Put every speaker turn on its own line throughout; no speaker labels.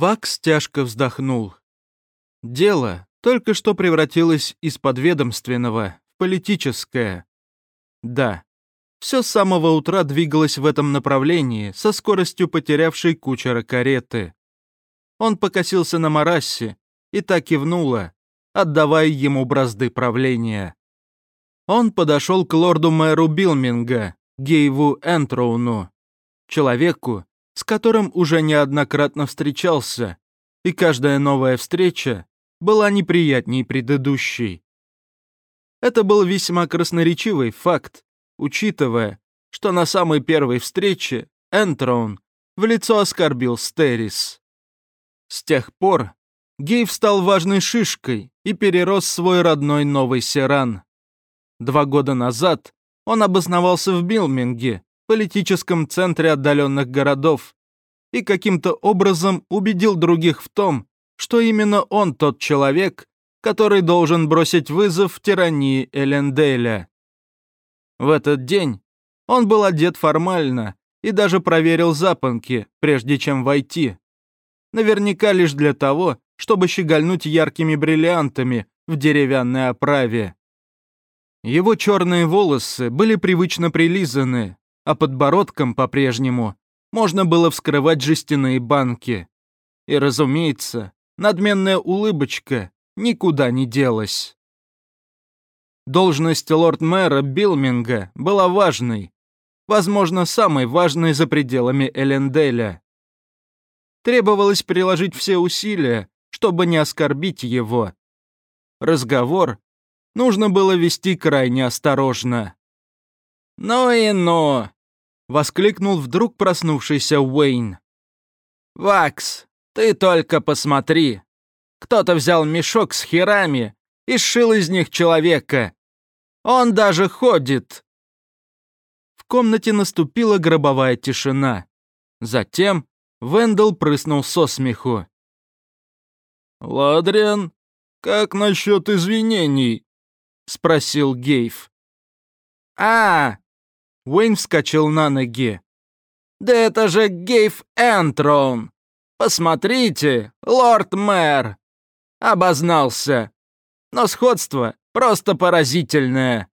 Вакс тяжко вздохнул. Дело только что превратилось из подведомственного в политическое. Да, все с самого утра двигалось в этом направлении со скоростью потерявшей кучера кареты. Он покосился на Марасси и так кивнула, отдавая ему бразды правления. Он подошел к лорду-мэру Билминга, Гейву Энтроуну, человеку, с которым уже неоднократно встречался, и каждая новая встреча была неприятней предыдущей. Это был весьма красноречивый факт, учитывая, что на самой первой встрече Энтроун в лицо оскорбил Стерис. С тех пор Гейв стал важной шишкой и перерос свой родной новый Серан. Два года назад он обосновался в Билминге, политическом центре отдаленных городов, и каким-то образом убедил других в том, что именно он тот человек, который должен бросить вызов тирании Эленделя. В этот день он был одет формально и даже проверил запонки, прежде чем войти. Наверняка лишь для того, чтобы щегольнуть яркими бриллиантами в деревянной оправе. Его черные волосы были привычно прилизаны, а подбородком по-прежнему можно было вскрывать жестяные банки. И, разумеется, надменная улыбочка никуда не делась. Должность лорд-мэра Билминга была важной, возможно, самой важной за пределами Эленделя. Требовалось приложить все усилия, чтобы не оскорбить его. Разговор нужно было вести крайне осторожно. «Ну и ну!» — воскликнул вдруг проснувшийся Уэйн. «Вакс, ты только посмотри! Кто-то взял мешок с херами и сшил из них человека. Он даже ходит!» В комнате наступила гробовая тишина. Затем Вендел прыснул со смеху.
«Ладриан, как насчет извинений?» — спросил Гейв.
«А!» — Уэйн вскочил на ноги. «Да это же Гейв Энтрон! Посмотрите, лорд-мэр!» Обознался. Но сходство просто поразительное.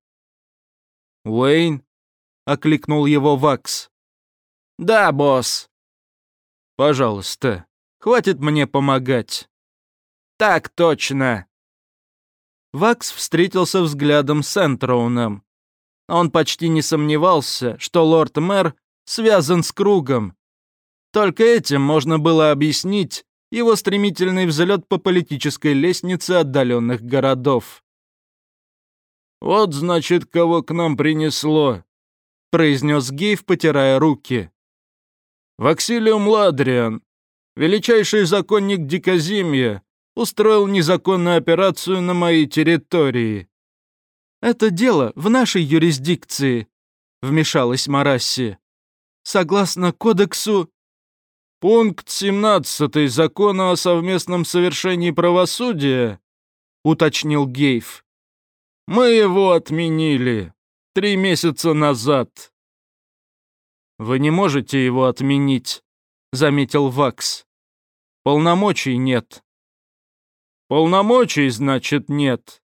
«Уэйн?» — окликнул его Вакс.
«Да, босс».
«Пожалуйста, хватит мне помогать».
«Так точно!» Вакс встретился взглядом с Энтроуном. Он почти не сомневался, что лорд-мэр связан с кругом. Только этим можно было объяснить его стремительный взлет по политической лестнице отдаленных городов.
«Вот, значит, кого к нам принесло», — произнес Гейв, потирая руки. «Ваксилиум Ладриан, величайший законник Дикозимья, устроил незаконную операцию на моей территории».
«Это дело в нашей юрисдикции», — вмешалась Марасси. «Согласно кодексу...»
«Пункт 17 Закона о совместном совершении правосудия», — уточнил Гейв. «Мы его отменили три месяца назад».
«Вы не можете его отменить», — заметил Вакс. «Полномочий нет».
«Полномочий, значит, нет?» —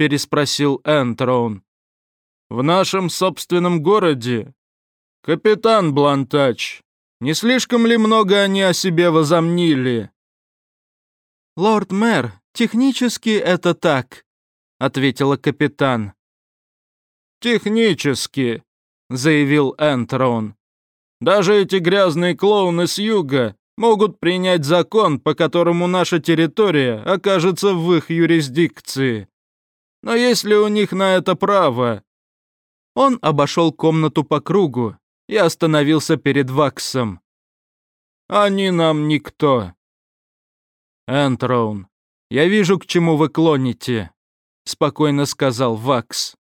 переспросил Энтрон. «В нашем собственном городе? Капитан Блантач, не слишком ли много они о себе возомнили?»
«Лорд-мэр, технически это так», — ответила капитан.
«Технически», — заявил Энтрон. «Даже эти грязные клоуны с юга могут принять закон, по которому наша территория окажется в их юрисдикции. Но есть ли у них на это право? Он обошел комнату по кругу и остановился перед Ваксом. Они нам никто. Энтроун, я вижу, к чему вы клоните, спокойно сказал Вакс.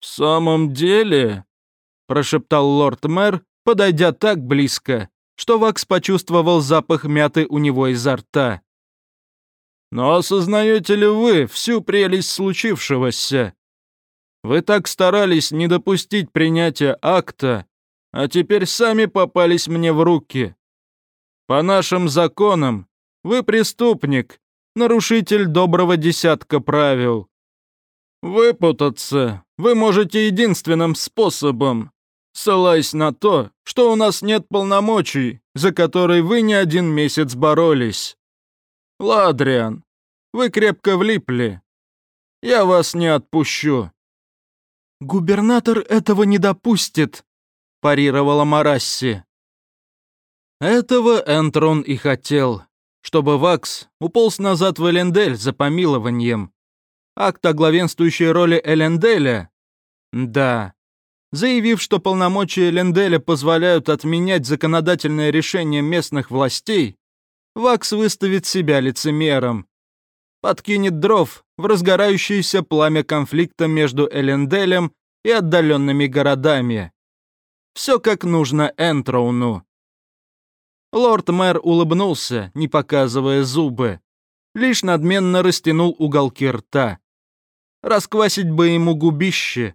В самом деле, прошептал лорд-мэр, подойдя так близко, что Вакс почувствовал запах мяты у него изо рта. «Но осознаете ли вы всю прелесть случившегося? Вы так старались не допустить принятия акта, а теперь сами попались мне в руки. По нашим законам вы преступник, нарушитель доброго десятка правил. Выпутаться вы можете единственным способом, ссылаясь на то, что у нас нет полномочий, за которые вы не один месяц боролись. Ладриан, вы крепко влипли. Я вас не отпущу».
«Губернатор этого не допустит», – парировала Марасси.
Этого Энтрон и хотел, чтобы Вакс уполз назад в Элендель за помилованием. Акт о главенствующей роли Эленделя? Да, заявив, что полномочия Ленделя позволяют отменять законодательное решение местных властей, Вакс выставит себя лицемером. Подкинет дров в разгорающееся пламя конфликта между Эленделем и отдаленными городами. Все как нужно Энтроуну. Лорд-мэр улыбнулся, не показывая зубы. Лишь надменно растянул уголки рта. Расквасить бы ему губище.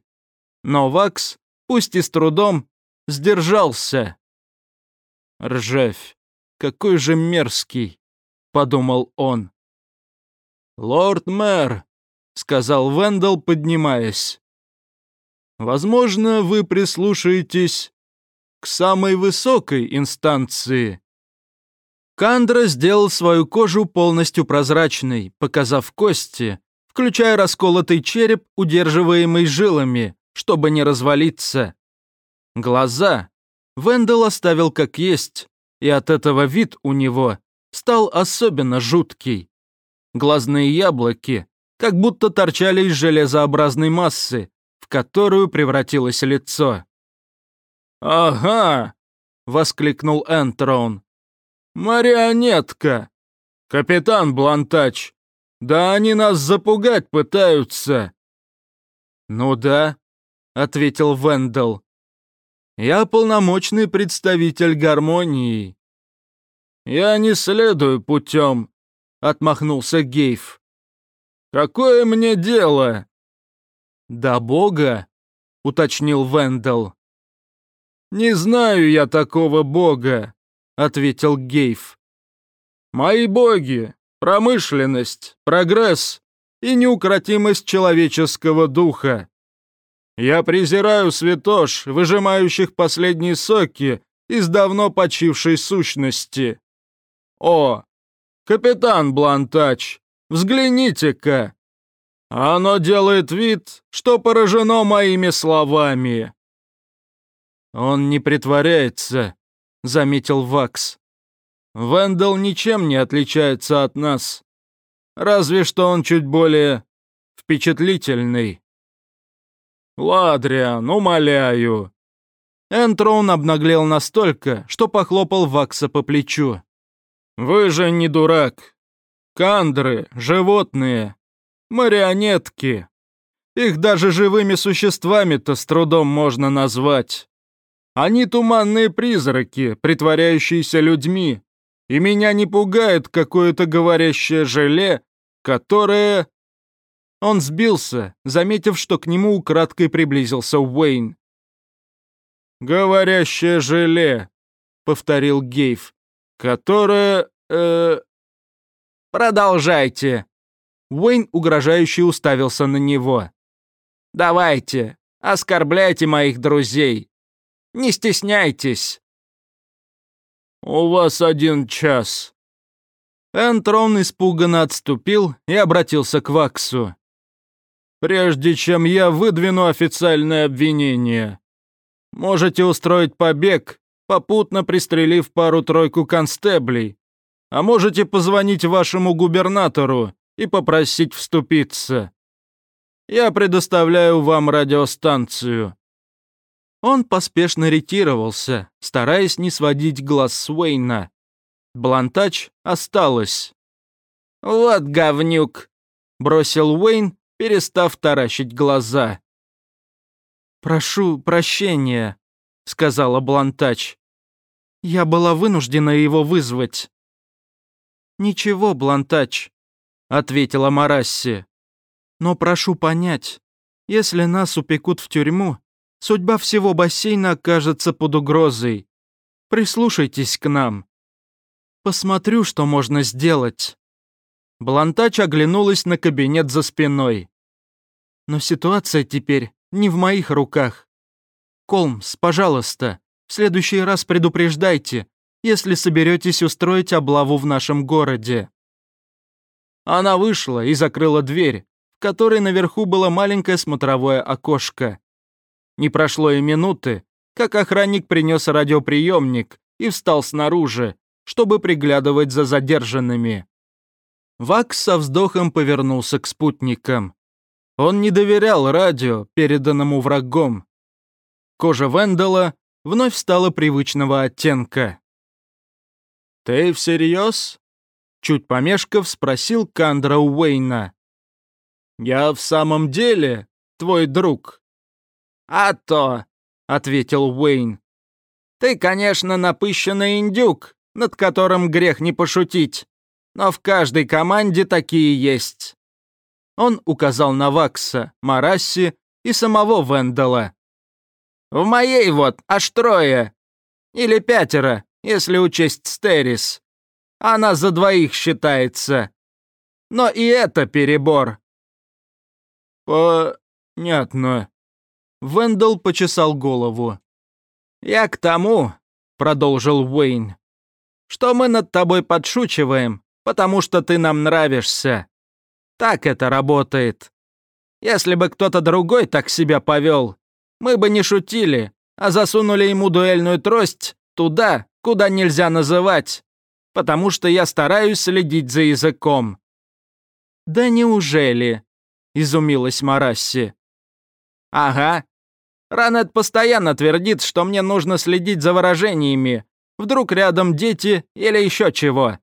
Но Вакс пусть и с трудом, сдержался. «Ржавь, какой же мерзкий!» — подумал он. «Лорд-мэр», — сказал Вендел, поднимаясь. «Возможно, вы прислушаетесь к самой высокой инстанции». Кандра сделал свою кожу полностью прозрачной, показав кости, включая расколотый череп, удерживаемый жилами, чтобы не развалиться. Глаза Вендел оставил как есть, и от этого вид у него стал особенно жуткий. Глазные яблоки как будто торчали из железообразной массы, в которую превратилось лицо. «Ага!» — воскликнул Энтрон. «Марионетка! Капитан Блантач! Да они нас запугать пытаются!» «Ну да, ответил Вендел. Я полномочный представитель гармонии. Я не следую путем, отмахнулся Гейв. Какое мне дело? До Бога, уточнил Вендел. Не знаю я такого Бога, ответил Гейв. Мои боги — промышленность, прогресс и неукротимость человеческого духа. Я презираю святош, выжимающих последние соки из давно почившей сущности. О, капитан Блантач, взгляните-ка. Оно делает вид, что поражено моими словами. Он не притворяется, заметил Вакс. Вендел ничем не отличается от нас. Разве что он чуть более впечатлительный. «Ладриан, умоляю!» Энтрон обнаглел настолько, что похлопал Вакса по плечу. «Вы же не дурак. Кандры, животные, марионетки. Их даже живыми существами-то с трудом можно назвать. Они туманные призраки, притворяющиеся людьми, и меня не пугает какое-то говорящее желе, которое он сбился, заметив, что к нему украдкой приблизился Уэйн. «Говорящее желе», — повторил Гейв, — «которое... э...» «Продолжайте». Уэйн угрожающе уставился на него. «Давайте, оскорбляйте моих друзей. Не стесняйтесь». «У вас один час». Энтрон испуганно отступил и обратился к Ваксу прежде чем я выдвину официальное обвинение. Можете устроить побег, попутно пристрелив пару-тройку констеблей, а можете позвонить вашему губернатору и попросить вступиться. Я предоставляю вам радиостанцию». Он поспешно ретировался, стараясь не сводить глаз с Уэйна. Блантач осталась. «Вот говнюк!» — бросил Уэйн перестав таращить глаза. «Прошу прощения», — сказала Блантач. «Я была вынуждена его вызвать». «Ничего, Блантач», — ответила Марасси. «Но прошу понять, если нас упекут в тюрьму, судьба всего бассейна окажется под угрозой. Прислушайтесь к нам».
Посмотрю, что можно сделать. Блантач оглянулась на кабинет за спиной. Но ситуация теперь не в моих руках. Колмс, пожалуйста, в следующий раз предупреждайте, если соберетесь устроить облаву в нашем городе. Она вышла и закрыла дверь, в которой наверху было маленькое смотровое окошко. Не прошло и минуты, как охранник принес радиоприемник и встал снаружи, чтобы приглядывать за задержанными. Вакс со вздохом повернулся к спутникам. Он не доверял радио, переданному врагом. Кожа Вендела вновь стала привычного оттенка. «Ты всерьез?» Чуть помешков спросил Кандра Уэйна. «Я в самом деле твой друг».
«А то», — ответил Уэйн. «Ты, конечно, напыщенный индюк, над которым грех не пошутить, но в каждой команде такие есть».
Он указал на Вакса, Марасси и самого Вендела.
«В моей вот аж трое. Или пятеро, если учесть Стерис. Она за двоих считается. Но и это перебор.
Понятно. Вендел почесал голову.
Я к тому, продолжил Уэйн, что мы над тобой подшучиваем, потому что ты нам нравишься. Так это работает. Если бы кто-то другой так себя повел, мы бы не шутили, а засунули ему дуэльную трость туда, куда нельзя называть, потому что я стараюсь следить за языком».
«Да неужели?» — изумилась Марасси.
«Ага. Ранет постоянно твердит, что мне нужно следить за выражениями. Вдруг рядом дети или еще чего.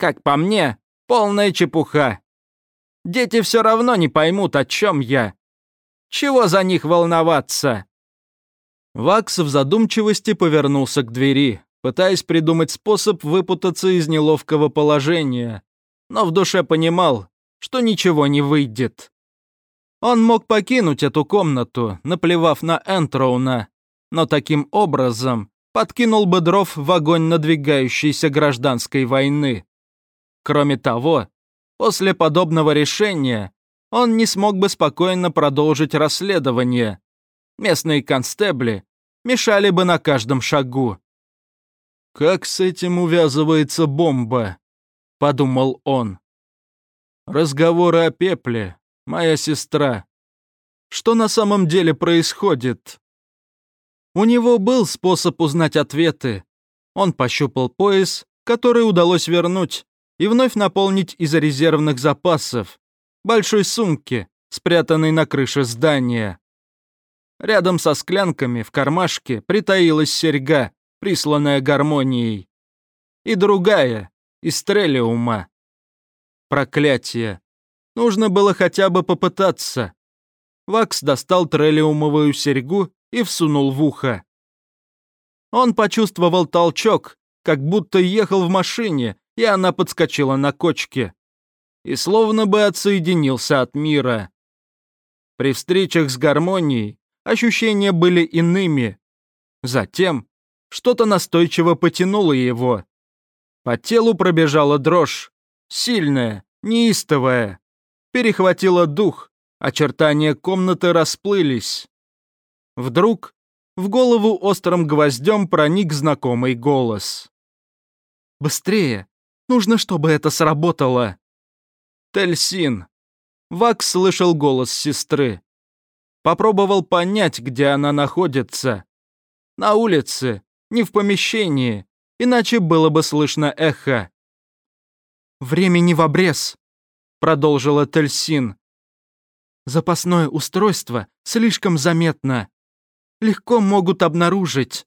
Как по мне, полная чепуха. Дети все равно не поймут, о чем я. Чего за них волноваться?»
Вакс в задумчивости повернулся к двери, пытаясь придумать способ выпутаться из неловкого положения, но в душе понимал, что ничего не выйдет. Он мог покинуть эту комнату, наплевав на Энтроуна, но таким образом подкинул бы дров в огонь надвигающейся гражданской войны. Кроме того, после подобного решения он не смог бы спокойно продолжить расследование. Местные констебли мешали бы на каждом шагу. «Как с этим увязывается бомба?» — подумал он. «Разговоры о пепле, моя сестра. Что на самом деле происходит?» У него был способ узнать ответы. Он пощупал пояс, который удалось вернуть, и вновь наполнить из резервных запасов, большой сумки, спрятанной на крыше здания. Рядом со склянками в кармашке притаилась серьга, присланная гармонией. И другая, из трелиума. Проклятие. Нужно было хотя бы попытаться. Вакс достал трелиумовую серьгу и всунул в ухо. Он почувствовал толчок, как будто ехал в машине, и она подскочила на кочке. И словно бы отсоединился от мира. При встречах с гармонией ощущения были иными. Затем что-то настойчиво потянуло его. По телу пробежала дрожь. Сильная, неистовая. Перехватила дух. Очертания комнаты расплылись. Вдруг в голову острым гвоздем проник знакомый голос. «Быстрее! Нужно, чтобы это сработало!» Тельсин. Вакс слышал голос сестры. Попробовал понять, где она находится. На улице, не в помещении, иначе было бы слышно эхо. «Времени в обрез», — продолжила Тельсин. «Запасное устройство слишком заметно. Легко могут обнаружить.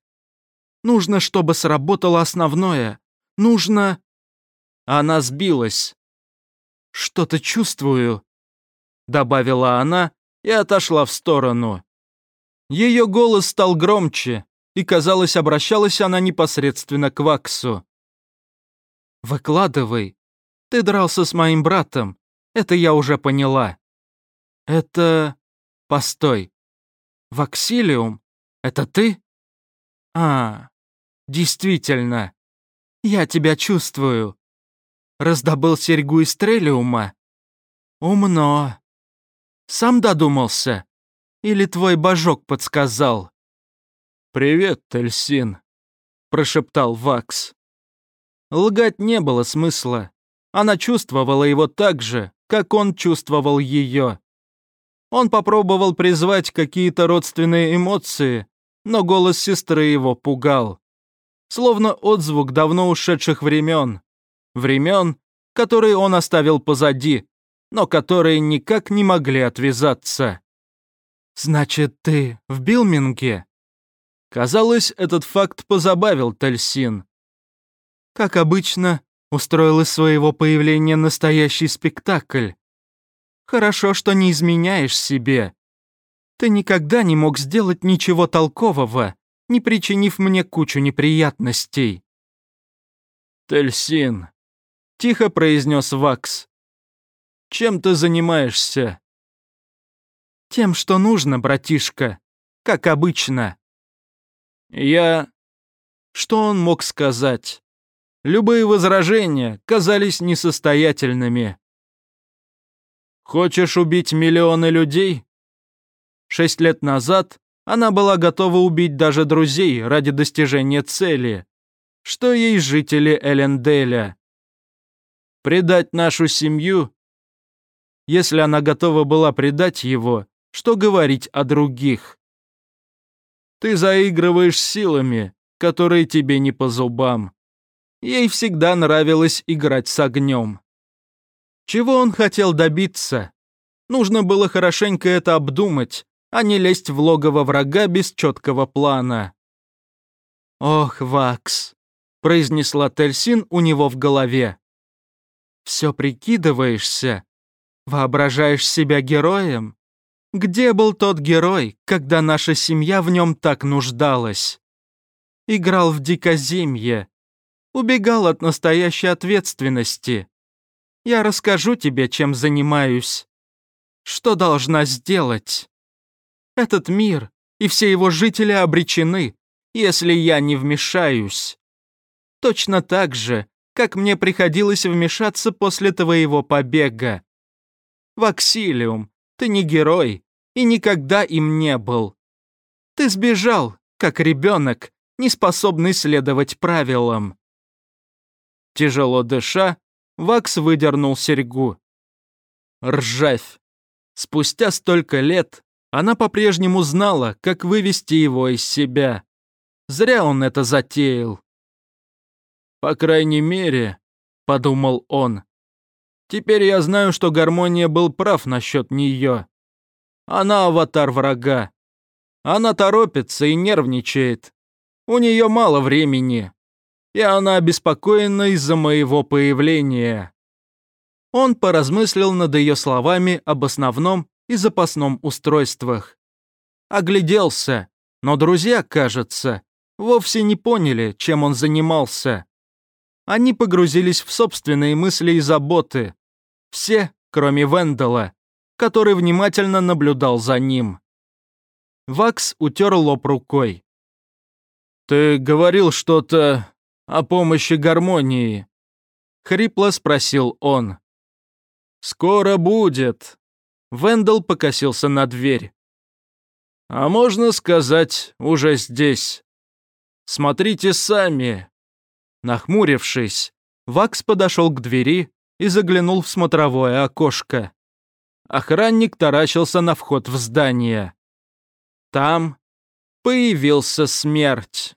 Нужно, чтобы сработало основное. Нужно...» Она сбилась. «Что-то чувствую», — добавила она и отошла в сторону. Ее голос стал громче, и, казалось, обращалась она непосредственно к Ваксу. «Выкладывай. Ты дрался с моим братом. Это я уже поняла. Это... Постой. Ваксилиум? Это ты? А, действительно. Я тебя чувствую. Раздобыл серьгу из трелиума. Умно. Сам додумался? Или твой божок подсказал?
«Привет, Тельсин», — прошептал Вакс. Лгать не было смысла. Она чувствовала его так же, как он чувствовал ее. Он попробовал призвать какие-то родственные эмоции, но голос сестры его пугал. Словно отзвук давно ушедших времен. Времен, которые он оставил позади, но которые никак не могли отвязаться.
«Значит, ты в Билминге?»
Казалось, этот факт позабавил Тельсин.
Как обычно, устроил из своего появления настоящий спектакль. Хорошо, что не изменяешь себе. Ты никогда не мог сделать ничего толкового, не причинив мне кучу неприятностей.
«Тельсин», — тихо произнес Вакс, — «чем ты занимаешься?»
«Тем, что нужно, братишка, как обычно».
Я... Что он мог сказать? Любые возражения казались несостоятельными. Хочешь убить миллионы людей? Шесть лет назад она была готова убить даже друзей ради достижения цели. Что ей жители Эленделя? Предать нашу семью? Если она готова была предать его, что говорить о других? Ты заигрываешь силами, которые тебе не по зубам. Ей всегда нравилось играть с огнем. Чего он хотел добиться? Нужно было хорошенько это обдумать, а не лезть в логово врага без четкого плана.
«Ох, Вакс», — произнесла Тельсин у него в голове. «Все прикидываешься? Воображаешь себя героем? Где был тот герой, когда наша семья в нем так нуждалась? Играл в дикоземье, убегал от настоящей ответственности. Я расскажу тебе, чем занимаюсь. Что должна сделать? Этот мир и все его жители обречены, если я не вмешаюсь. Точно так же, как мне приходилось вмешаться после твоего побега. Ваксилиум, ты не герой и никогда им не был. Ты сбежал, как ребенок, не способный следовать правилам.
Тяжело дыша, Вакс выдернул серьгу. Ржавь. Спустя столько лет она по-прежнему знала, как вывести его из себя. Зря он это затеял. «По крайней мере», — подумал он, — «теперь я знаю, что Гармония был прав насчет нее. Она аватар врага. Она торопится и нервничает. У нее мало времени. И она обеспокоена из-за моего появления». Он поразмыслил над ее словами об основном и запасном устройствах. Огляделся, но друзья, кажется, вовсе не поняли, чем он занимался. Они погрузились в собственные мысли и заботы. Все, кроме Вендела, который внимательно наблюдал за ним. Вакс утер лоб рукой. «Ты говорил что-то о помощи гармонии?» — хрипло спросил он. «Скоро будет». Вендел покосился на дверь. «А можно сказать, уже здесь. Смотрите сами». Нахмурившись, Вакс подошел к двери и заглянул в смотровое окошко. Охранник таращился на вход в здание. Там появился смерть.